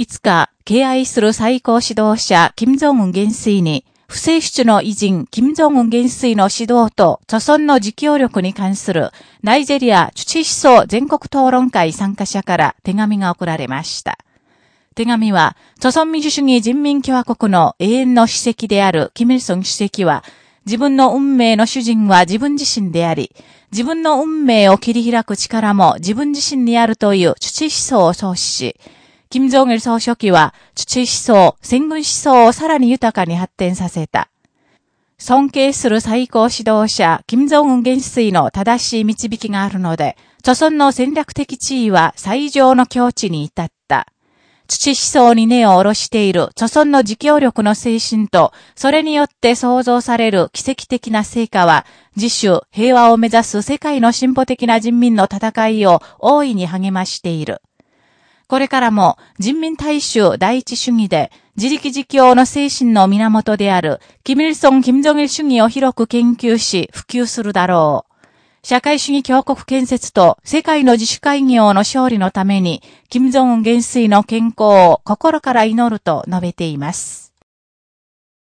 5日、敬愛する最高指導者、金正恩元帥に、不正出の偉人、金正恩元帥の指導と、著村の自協力に関する、ナイジェリア、チュチ思想全国討論会参加者から手紙が送られました。手紙は、著村民主主義人民共和国の永遠の主席である、キム・イルソン主席は、自分の運命の主人は自分自身であり、自分の運命を切り開く力も自分自身にあるというチュチ思想を創始し、金正義総書記は、チュチ思想、戦軍思想をさらに豊かに発展させた。尊敬する最高指導者、金正恩元帥の正しい導きがあるので、著村の戦略的地位は最上の境地に至った。土思想に根を下ろしている著村の自強力の精神と、それによって創造される奇跡的な成果は、自主、平和を目指す世界の進歩的な人民の戦いを大いに励ましている。これからも人民大衆第一主義で自力自強の精神の源である、キミルソン・キム・ジョギル主義を広く研究し普及するだろう。社会主義強国建設と世界の自主会議の勝利のために、金正恩元帥の健康を心から祈ると述べています。